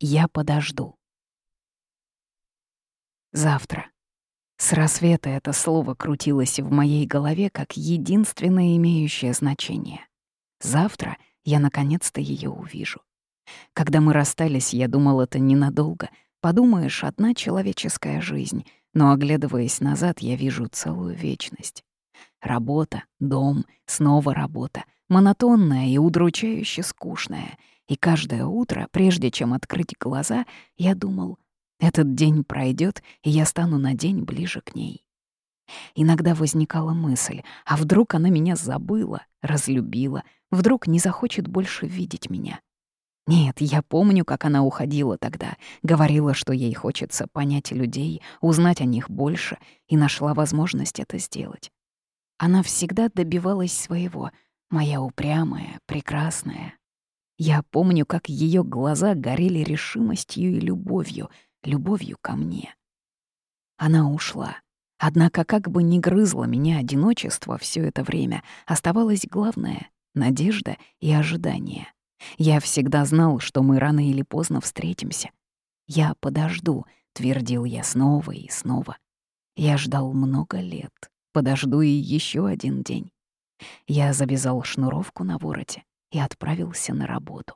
Я подожду. Завтра. С рассвета это слово крутилось в моей голове как единственное имеющее значение. Завтра я наконец-то ее увижу. Когда мы расстались, я думал, это ненадолго. Подумаешь, одна человеческая жизнь, но, оглядываясь назад, я вижу целую вечность. Работа, дом, снова работа, монотонная и удручающе скучная. И каждое утро, прежде чем открыть глаза, я думал, этот день пройдет, и я стану на день ближе к ней. Иногда возникала мысль, а вдруг она меня забыла, разлюбила, вдруг не захочет больше видеть меня. Нет, я помню, как она уходила тогда, говорила, что ей хочется понять людей, узнать о них больше, и нашла возможность это сделать. Она всегда добивалась своего, моя упрямая, прекрасная. Я помню, как ее глаза горели решимостью и любовью, любовью ко мне. Она ушла. Однако, как бы ни грызло меня одиночество все это время, оставалось главное — надежда и ожидание. Я всегда знал, что мы рано или поздно встретимся. «Я подожду», — твердил я снова и снова. Я ждал много лет, подожду и еще один день. Я завязал шнуровку на вороте и отправился на работу.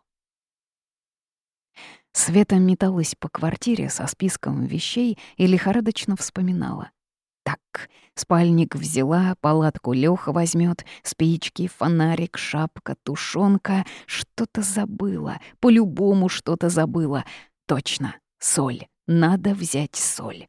Света металась по квартире со списком вещей и лихорадочно вспоминала. Так, спальник взяла, палатку Лёха возьмет, спички, фонарик, шапка, тушенка. Что-то забыла, по-любому что-то забыла. Точно, соль. Надо взять соль.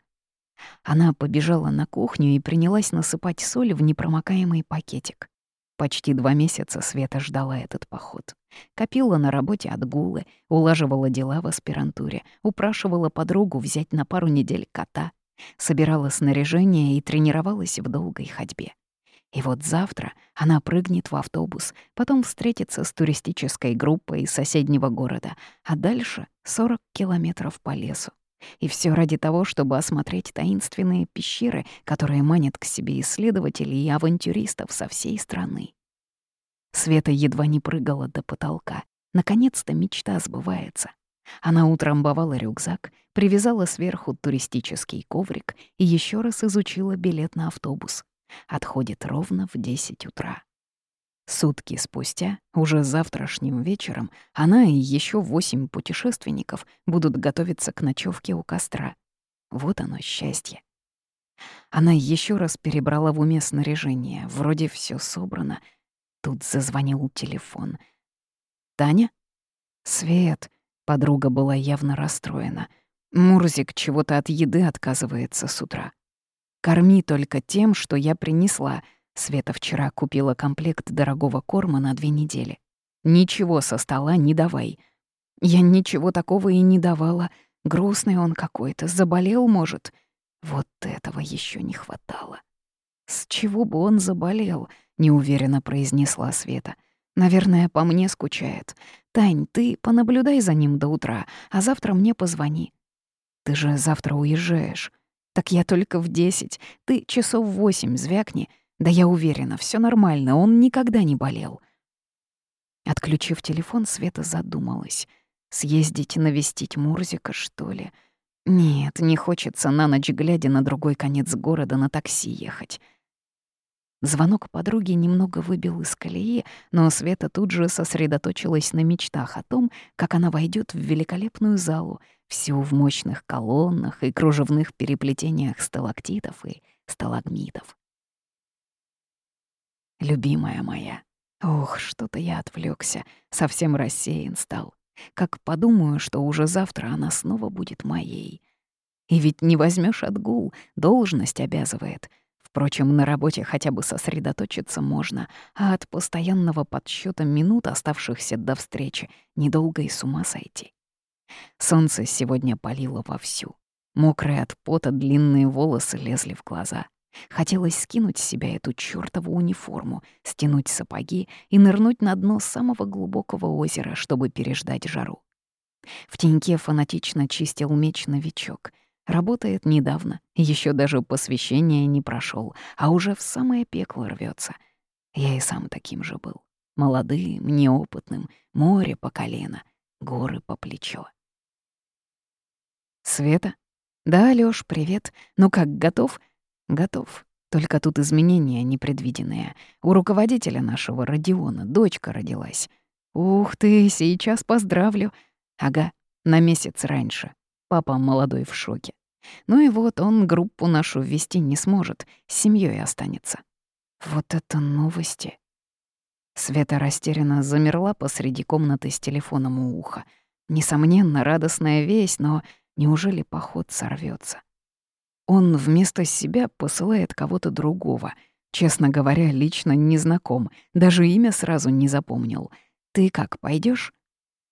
Она побежала на кухню и принялась насыпать соль в непромокаемый пакетик. Почти два месяца Света ждала этот поход. Копила на работе отгулы, улаживала дела в аспирантуре, упрашивала подругу взять на пару недель кота, собирала снаряжение и тренировалась в долгой ходьбе. И вот завтра она прыгнет в автобус, потом встретится с туристической группой из соседнего города, а дальше — 40 километров по лесу. И все ради того, чтобы осмотреть таинственные пещеры, которые манят к себе исследователей и авантюристов со всей страны. Света едва не прыгала до потолка. Наконец-то мечта сбывается. Она утрамбовала рюкзак, привязала сверху туристический коврик и еще раз изучила билет на автобус. Отходит ровно в 10 утра. Сутки спустя, уже завтрашним вечером, она и еще восемь путешественников будут готовиться к ночевке у костра. Вот оно счастье. Она еще раз перебрала в уме снаряжение. Вроде все собрано. Тут зазвонил телефон. «Таня?» «Свет», — подруга была явно расстроена. «Мурзик чего-то от еды отказывается с утра. Корми только тем, что я принесла», Света вчера купила комплект дорогого корма на две недели. Ничего со стола не давай. Я ничего такого и не давала. Грустный он какой-то, заболел, может. Вот этого еще не хватало. С чего бы он заболел? неуверенно произнесла Света. Наверное, по мне скучает. Тань, ты понаблюдай за ним до утра, а завтра мне позвони. Ты же завтра уезжаешь. Так я только в десять. Ты часов восемь звякни. Да я уверена, все нормально, он никогда не болел. Отключив телефон, Света задумалась. Съездить навестить Мурзика, что ли? Нет, не хочется на ночь, глядя на другой конец города, на такси ехать. Звонок подруги немного выбил из колеи, но Света тут же сосредоточилась на мечтах о том, как она войдет в великолепную залу, всю в мощных колоннах и кружевных переплетениях сталактитов и сталагмитов. Любимая моя. Ох, что-то я отвлекся, совсем рассеян стал. Как подумаю, что уже завтра она снова будет моей. И ведь не возьмешь отгул, должность обязывает. Впрочем, на работе хотя бы сосредоточиться можно, а от постоянного подсчета минут, оставшихся до встречи, недолго и с ума сойти. Солнце сегодня палило вовсю. Мокрые от пота длинные волосы лезли в глаза. Хотелось скинуть с себя эту чёртову униформу, стянуть сапоги и нырнуть на дно самого глубокого озера, чтобы переждать жару. В теньке фанатично чистил меч новичок. Работает недавно, еще даже посвящения не прошел, а уже в самое пекло рвется. Я и сам таким же был. Молодым, неопытным, море по колено, горы по плечо. «Света?» «Да, Лёш, привет. Ну как, готов?» «Готов. Только тут изменения непредвиденные. У руководителя нашего Родиона дочка родилась. Ух ты, сейчас поздравлю. Ага, на месяц раньше. Папа молодой в шоке. Ну и вот он группу нашу ввести не сможет, с семьей останется. Вот это новости. Света растерянно замерла посреди комнаты с телефоном у уха. Несомненно, радостная весть, но неужели поход сорвется? Он вместо себя посылает кого-то другого. Честно говоря, лично не знаком, даже имя сразу не запомнил. Ты как, пойдешь?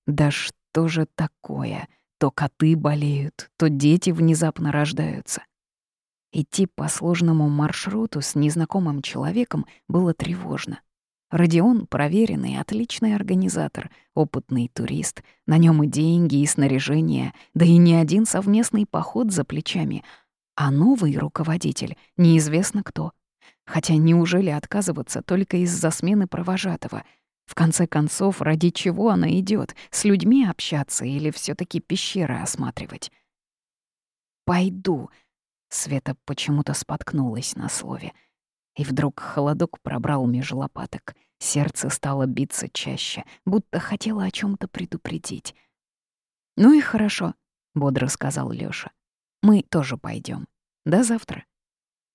Да что же такое? То коты болеют, то дети внезапно рождаются. Идти по сложному маршруту с незнакомым человеком было тревожно. Родион — проверенный, отличный организатор, опытный турист. На нем и деньги, и снаряжение, да и не один совместный поход за плечами. А новый руководитель — неизвестно кто. Хотя неужели отказываться только из-за смены провожатого? В конце концов, ради чего она идет? С людьми общаться или все таки пещеры осматривать? «Пойду», Света почему-то споткнулась на слове. И вдруг холодок пробрал меж лопаток. Сердце стало биться чаще, будто хотело о чем то предупредить. «Ну и хорошо», — бодро сказал Лёша. «Мы тоже пойдем. До завтра».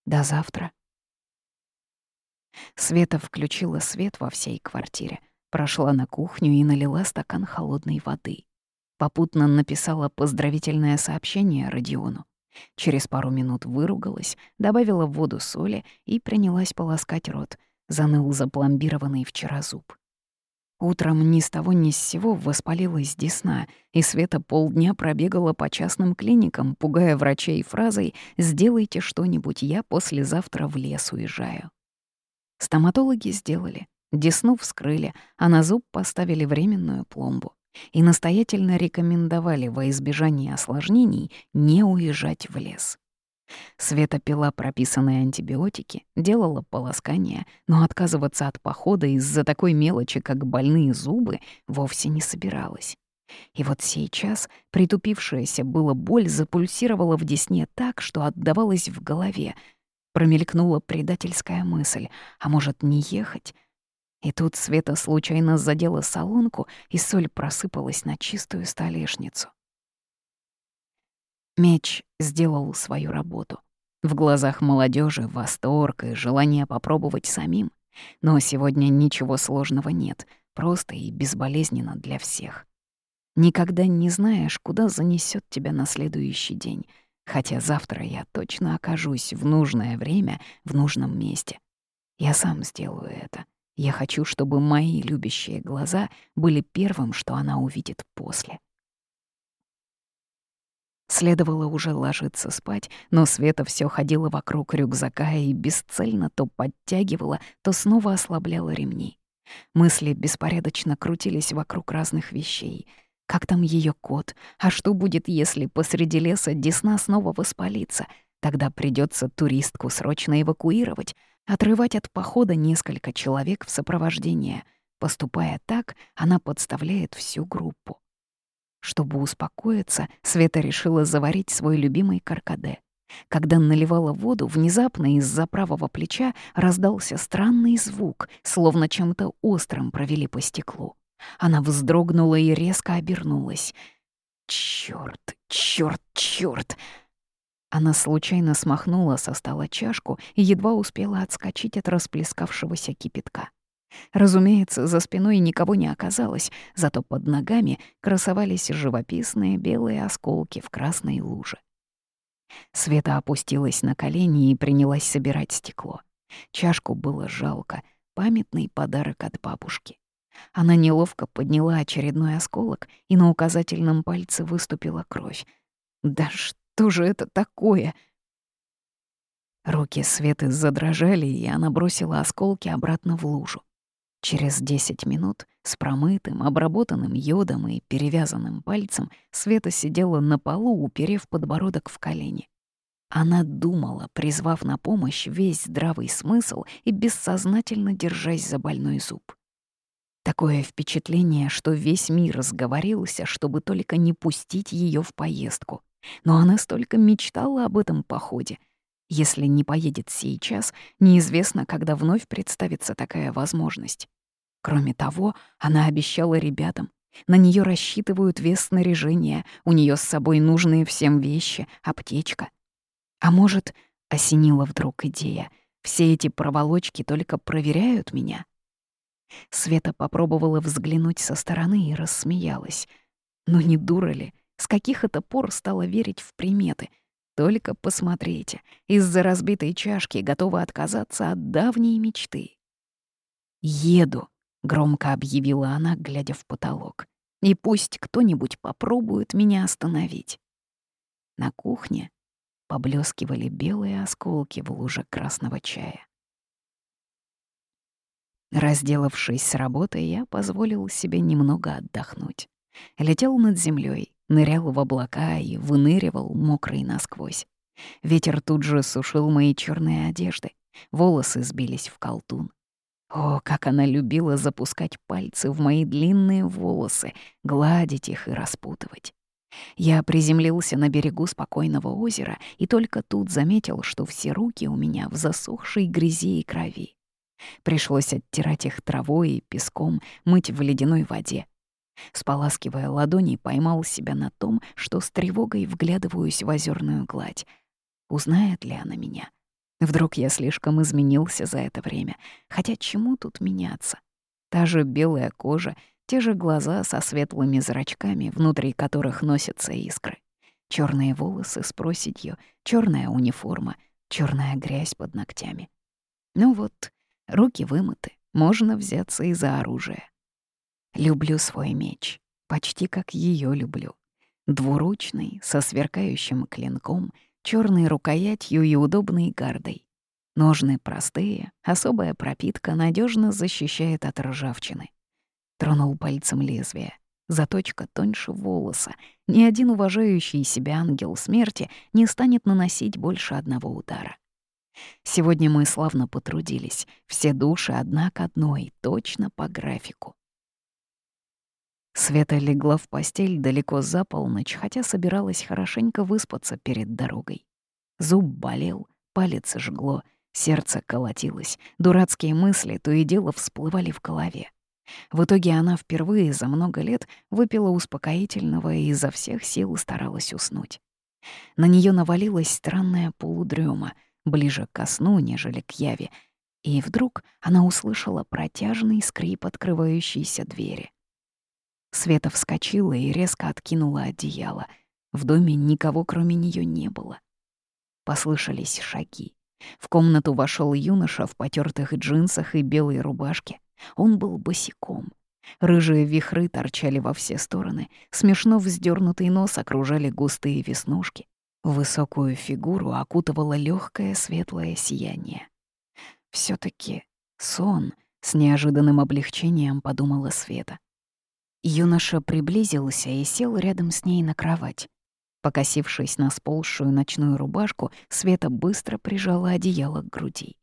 «До завтра». Света включила свет во всей квартире, прошла на кухню и налила стакан холодной воды. Попутно написала поздравительное сообщение Родиону. Через пару минут выругалась, добавила в воду соли и принялась полоскать рот. Заныл запломбированный вчера зуб. Утром ни с того ни с сего воспалилась десна, и Света полдня пробегала по частным клиникам, пугая врачей фразой «Сделайте что-нибудь, я послезавтра в лес уезжаю». Стоматологи сделали, десну вскрыли, а на зуб поставили временную пломбу и настоятельно рекомендовали во избежание осложнений не уезжать в лес. Света пила прописанные антибиотики, делала полоскания, но отказываться от похода из-за такой мелочи, как больные зубы, вовсе не собиралась. И вот сейчас притупившаяся была боль запульсировала в десне так, что отдавалась в голове. Промелькнула предательская мысль, а может, не ехать? И тут Света случайно задела солонку, и соль просыпалась на чистую столешницу. Меч сделал свою работу. В глазах молодежи восторг и желание попробовать самим. Но сегодня ничего сложного нет, просто и безболезненно для всех. Никогда не знаешь, куда занесет тебя на следующий день, хотя завтра я точно окажусь в нужное время в нужном месте. Я сам сделаю это. Я хочу, чтобы мои любящие глаза были первым, что она увидит после. Следовало уже ложиться спать, но Света все ходила вокруг рюкзака и бесцельно то подтягивала, то снова ослабляла ремни. Мысли беспорядочно крутились вокруг разных вещей. Как там ее кот? А что будет, если посреди леса десна снова воспалится? Тогда придется туристку срочно эвакуировать. Отрывать от похода несколько человек в сопровождение. Поступая так, она подставляет всю группу. Чтобы успокоиться, Света решила заварить свой любимый каркаде. Когда наливала воду, внезапно из-за правого плеча раздался странный звук, словно чем-то острым провели по стеклу. Она вздрогнула и резко обернулась. «Чёрт, чёрт, чёрт!» Она случайно смахнула со стола чашку и едва успела отскочить от расплескавшегося кипятка. Разумеется, за спиной никого не оказалось, зато под ногами красовались живописные белые осколки в красной луже. Света опустилась на колени и принялась собирать стекло. Чашку было жалко, памятный подарок от бабушки. Она неловко подняла очередной осколок, и на указательном пальце выступила кровь. Да что же это такое?» Руки Светы задрожали, и она бросила осколки обратно в лужу. Через десять минут с промытым, обработанным йодом и перевязанным пальцем Света сидела на полу, уперев подбородок в колени. Она думала, призвав на помощь весь здравый смысл и бессознательно держась за больной зуб. Такое впечатление, что весь мир сговорился, чтобы только не пустить ее в поездку — Но она столько мечтала об этом походе. Если не поедет сейчас, неизвестно, когда вновь представится такая возможность. Кроме того, она обещала ребятам. На нее рассчитывают вес снаряжения, у нее с собой нужные всем вещи, аптечка. А может, осенила вдруг идея, все эти проволочки только проверяют меня? Света попробовала взглянуть со стороны и рассмеялась. Ну не дура ли? С каких это пор стала верить в приметы? Только посмотрите, из-за разбитой чашки готова отказаться от давней мечты. «Еду», — громко объявила она, глядя в потолок. «И пусть кто-нибудь попробует меня остановить». На кухне поблескивали белые осколки в луже красного чая. Разделавшись с работой, я позволил себе немного отдохнуть. Летел над землей, нырял в облака и выныривал мокрый насквозь. Ветер тут же сушил мои черные одежды, волосы сбились в колтун. О, как она любила запускать пальцы в мои длинные волосы, гладить их и распутывать. Я приземлился на берегу спокойного озера и только тут заметил, что все руки у меня в засохшей грязи и крови. Пришлось оттирать их травой и песком, мыть в ледяной воде. Споласкивая ладони, поймал себя на том, что с тревогой вглядываюсь в озерную гладь. Узнает ли она меня? Вдруг я слишком изменился за это время? Хотя чему тут меняться? Та же белая кожа, те же глаза со светлыми зрачками, внутри которых носятся искры. Черные волосы с проседью, черная униформа, черная грязь под ногтями. Ну вот, Руки вымыты, можно взяться и за оружие. Люблю свой меч, почти как ее люблю. Двуручный, со сверкающим клинком, черной рукоятью и удобной гардой. Ножны простые, особая пропитка надежно защищает от ржавчины. Тронул пальцем лезвие. Заточка тоньше волоса. Ни один уважающий себя ангел смерти не станет наносить больше одного удара. Сегодня мы славно потрудились, все души одна к одной, точно по графику. Света легла в постель далеко за полночь, хотя собиралась хорошенько выспаться перед дорогой. Зуб болел, палец жгло, сердце колотилось, дурацкие мысли то и дело всплывали в голове. В итоге она впервые за много лет выпила успокоительного и изо всех сил старалась уснуть. На нее навалилась странная полудрема — ближе к сну, нежели к яве, и вдруг она услышала протяжный скрип открывающейся двери. Света вскочила и резко откинула одеяло. В доме никого, кроме нее, не было. Послышались шаги. В комнату вошел юноша в потертых джинсах и белой рубашке. Он был босиком. Рыжие вихры торчали во все стороны, смешно вздернутый нос окружали густые веснушки. Высокую фигуру окутывало легкое светлое сияние. все таки сон, с неожиданным облегчением подумала Света. Юноша приблизился и сел рядом с ней на кровать. Покосившись на сползшую ночную рубашку, Света быстро прижала одеяло к груди.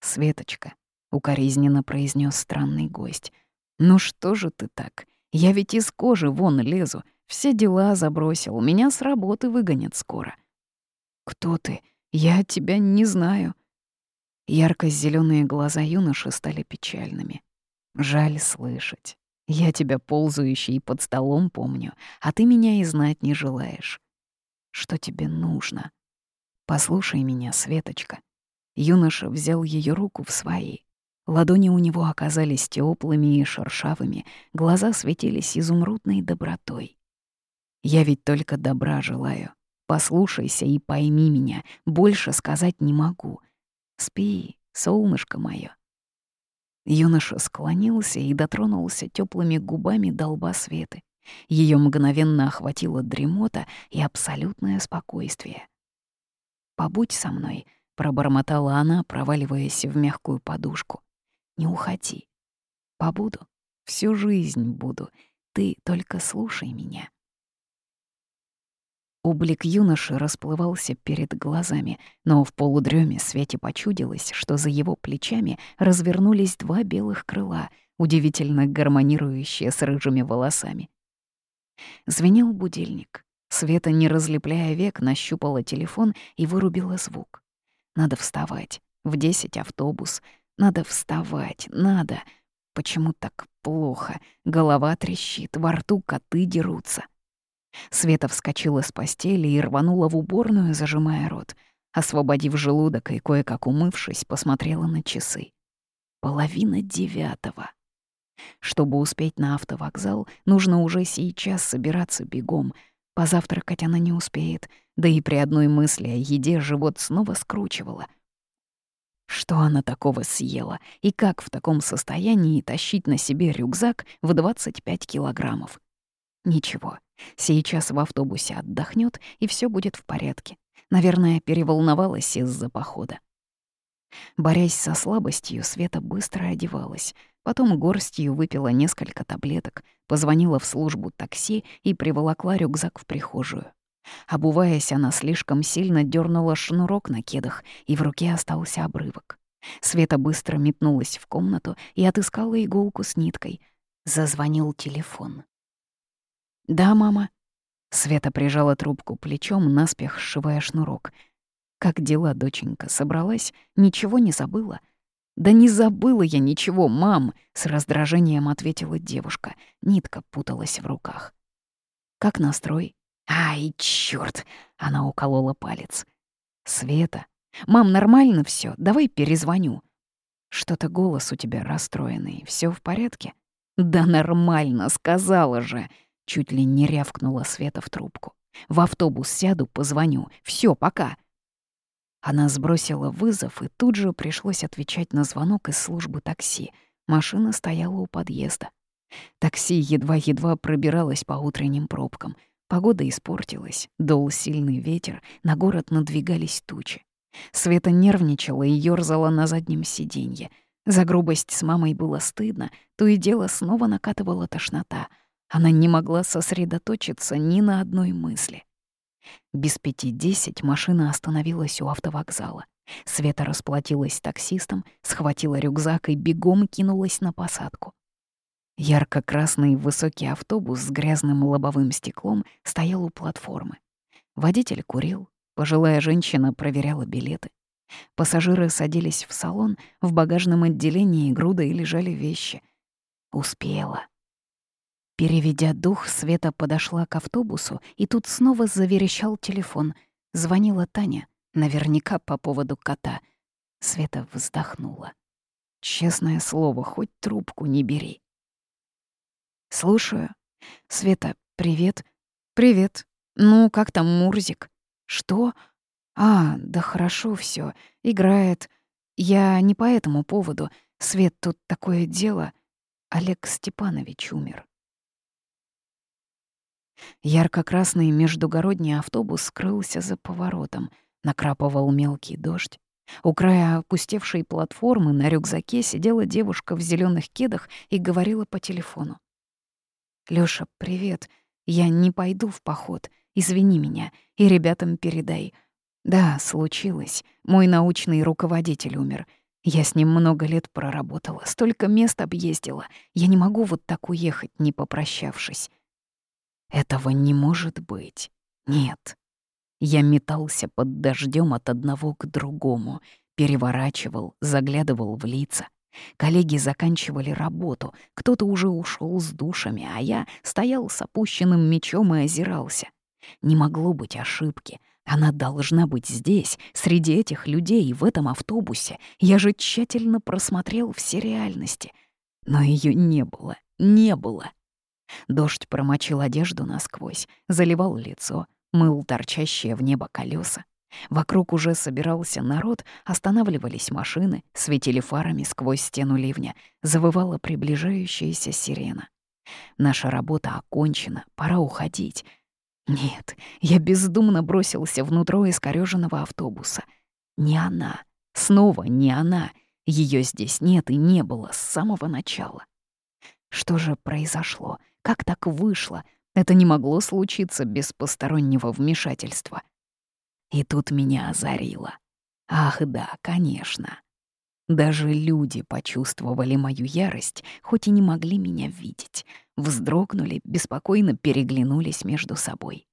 «Светочка», — укоризненно произнес странный гость, — «ну что же ты так? Я ведь из кожи вон лезу, все дела забросил, меня с работы выгонят скоро. «Кто ты? Я тебя не знаю». ярко зеленые глаза юноши стали печальными. «Жаль слышать. Я тебя ползающий под столом помню, а ты меня и знать не желаешь. Что тебе нужно? Послушай меня, Светочка». Юноша взял ее руку в свои. Ладони у него оказались теплыми и шершавыми, глаза светились изумрудной добротой. Я ведь только добра желаю. Послушайся и пойми меня, больше сказать не могу. Спи, солнышко мое. Юноша склонился и дотронулся теплыми губами до лба Светы. Ее мгновенно охватила дремота и абсолютное спокойствие. «Побудь со мной», — пробормотала она, проваливаясь в мягкую подушку. «Не уходи. Побуду. Всю жизнь буду. Ты только слушай меня». Облик юноши расплывался перед глазами, но в полудреме Свете почудилось, что за его плечами развернулись два белых крыла, удивительно гармонирующие с рыжими волосами. Звенел будильник. Света, не разлепляя век, нащупала телефон и вырубила звук. Надо вставать. В десять автобус. Надо вставать. Надо. Почему так плохо? Голова трещит, во рту коты дерутся. Света вскочила с постели и рванула в уборную, зажимая рот. Освободив желудок и кое-как умывшись, посмотрела на часы. Половина девятого. Чтобы успеть на автовокзал, нужно уже сейчас собираться бегом — Позавтракать она не успеет, да и при одной мысли о еде живот снова скручивало. Что она такого съела, и как в таком состоянии тащить на себе рюкзак в 25 килограммов? Ничего, сейчас в автобусе отдохнет, и все будет в порядке. Наверное, переволновалась из-за похода. Борясь со слабостью, Света быстро одевалась — Потом горстью выпила несколько таблеток, позвонила в службу такси и приволокла рюкзак в прихожую. Обуваясь, она слишком сильно дернула шнурок на кедах, и в руке остался обрывок. Света быстро метнулась в комнату и отыскала иголку с ниткой. Зазвонил телефон. «Да, мама». Света прижала трубку плечом, наспех сшивая шнурок. «Как дела, доченька? Собралась? Ничего не забыла?» «Да не забыла я ничего, мам!» — с раздражением ответила девушка. Нитка путалась в руках. «Как настрой?» «Ай, чёрт!» — она уколола палец. «Света! Мам, нормально все. давай перезвоню». «Что-то голос у тебя расстроенный. Все в порядке?» «Да нормально, сказала же!» — чуть ли не рявкнула Света в трубку. «В автобус сяду, позвоню. Все, пока!» Она сбросила вызов, и тут же пришлось отвечать на звонок из службы такси. Машина стояла у подъезда. Такси едва-едва пробиралось по утренним пробкам. Погода испортилась, дул сильный ветер, на город надвигались тучи. Света нервничала и ёрзала на заднем сиденье. За грубость с мамой было стыдно, то и дело снова накатывала тошнота. Она не могла сосредоточиться ни на одной мысли. Без пяти десять машина остановилась у автовокзала. Света расплатилась с таксистом, схватила рюкзак и бегом кинулась на посадку. Ярко-красный высокий автобус с грязным лобовым стеклом стоял у платформы. Водитель курил, пожилая женщина проверяла билеты. Пассажиры садились в салон, в багажном отделении грудой лежали вещи. Успела. Переведя дух, Света подошла к автобусу, и тут снова заверещал телефон. Звонила Таня, наверняка по поводу кота. Света вздохнула. Честное слово, хоть трубку не бери. «Слушаю. Света, привет». «Привет. Ну, как там Мурзик?» «Что?» «А, да хорошо все. Играет. Я не по этому поводу. Свет, тут такое дело. Олег Степанович умер». Ярко-красный междугородний автобус скрылся за поворотом. Накрапывал мелкий дождь. У края опустевшей платформы на рюкзаке сидела девушка в зеленых кедах и говорила по телефону. «Лёша, привет. Я не пойду в поход. Извини меня. И ребятам передай. Да, случилось. Мой научный руководитель умер. Я с ним много лет проработала, столько мест объездила. Я не могу вот так уехать, не попрощавшись. Этого не может быть. Нет. Я метался под дождем от одного к другому, переворачивал, заглядывал в лица. Коллеги заканчивали работу, кто-то уже ушел с душами, а я стоял с опущенным мечом и озирался. Не могло быть ошибки. Она должна быть здесь, среди этих людей, в этом автобусе. Я же тщательно просмотрел все реальности. Но ее не было, не было. Дождь промочил одежду насквозь, заливал лицо, мыл торчащие в небо колеса. Вокруг уже собирался народ, останавливались машины, светили фарами сквозь стену ливня, завывала приближающаяся сирена. Наша работа окончена, пора уходить. Нет, я бездумно бросился внутрь искорёженного автобуса. Не она, снова не она. Ее здесь нет и не было с самого начала. Что же произошло? Как так вышло? Это не могло случиться без постороннего вмешательства. И тут меня озарило. Ах да, конечно. Даже люди почувствовали мою ярость, хоть и не могли меня видеть. Вздрогнули, беспокойно переглянулись между собой.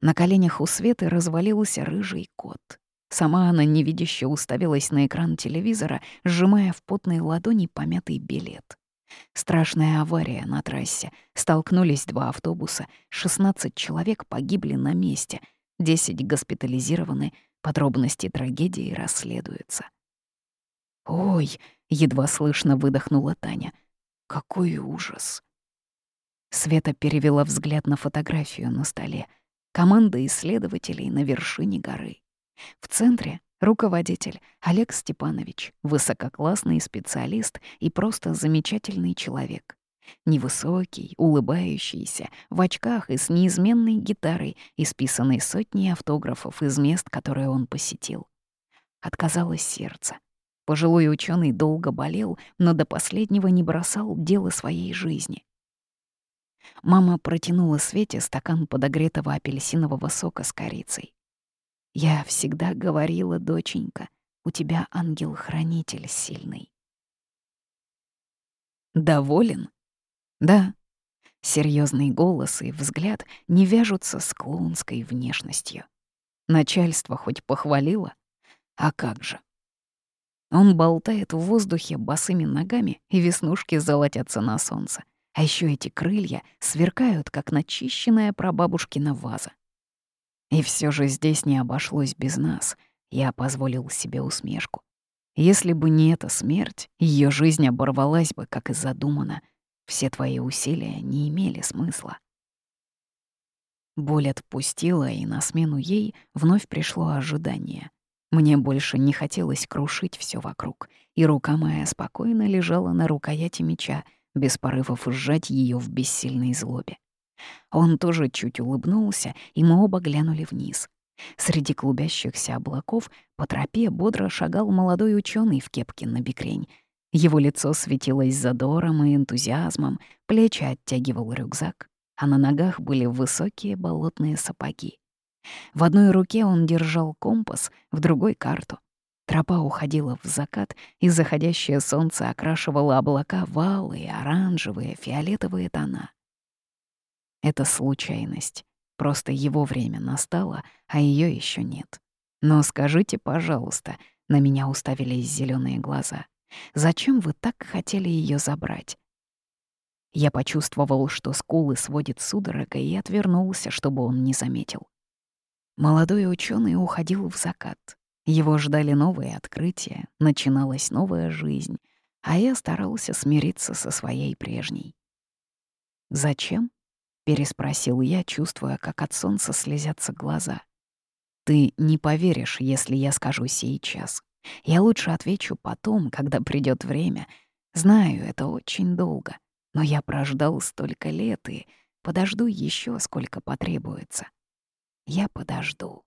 На коленях у Светы развалился рыжий кот. Сама она невидяще уставилась на экран телевизора, сжимая в потной ладони помятый билет. Страшная авария на трассе. Столкнулись два автобуса, 16 человек погибли на месте, 10 госпитализированы, подробности трагедии расследуются. «Ой!» — едва слышно выдохнула Таня. «Какой ужас!» Света перевела взгляд на фотографию на столе. Команда исследователей на вершине горы. В центре — руководитель Олег Степанович, высококлассный специалист и просто замечательный человек. Невысокий, улыбающийся, в очках и с неизменной гитарой, исписанной сотней автографов из мест, которые он посетил. Отказалось сердце. Пожилой ученый долго болел, но до последнего не бросал дело своей жизни. Мама протянула Свете стакан подогретого апельсинового сока с корицей. «Я всегда говорила, доченька, у тебя ангел-хранитель сильный». «Доволен?» «Да». Серьезный голос и взгляд не вяжутся с клоунской внешностью. Начальство хоть похвалило? А как же? Он болтает в воздухе босыми ногами, и веснушки золотятся на солнце. А еще эти крылья сверкают, как начищенная прабабушкина ваза. И все же здесь не обошлось без нас. Я позволил себе усмешку. Если бы не эта смерть, ее жизнь оборвалась бы, как и задумано. Все твои усилия не имели смысла. Боль отпустила, и на смену ей вновь пришло ожидание. Мне больше не хотелось крушить все вокруг, и рука моя спокойно лежала на рукояти меча, без порывов сжать ее в бессильной злобе. Он тоже чуть улыбнулся, и мы оба глянули вниз. Среди клубящихся облаков по тропе бодро шагал молодой ученый в кепке на бикрень. Его лицо светилось задором и энтузиазмом, плечи оттягивал рюкзак, а на ногах были высокие болотные сапоги. В одной руке он держал компас, в другой — карту. Тропа уходила в закат, и заходящее солнце окрашивало облака в алые, оранжевые, фиолетовые тона. Это случайность. Просто его время настало, а ее еще нет. Но скажите, пожалуйста, на меня уставились зеленые глаза. Зачем вы так хотели ее забрать? Я почувствовал, что скулы сводит судорога, и отвернулся, чтобы он не заметил. Молодой ученый уходил в закат. Его ждали новые открытия, начиналась новая жизнь, а я старался смириться со своей прежней. «Зачем?» — переспросил я, чувствуя, как от солнца слезятся глаза. «Ты не поверишь, если я скажу сейчас. Я лучше отвечу потом, когда придет время. Знаю, это очень долго, но я прождал столько лет и подожду еще, сколько потребуется. Я подожду».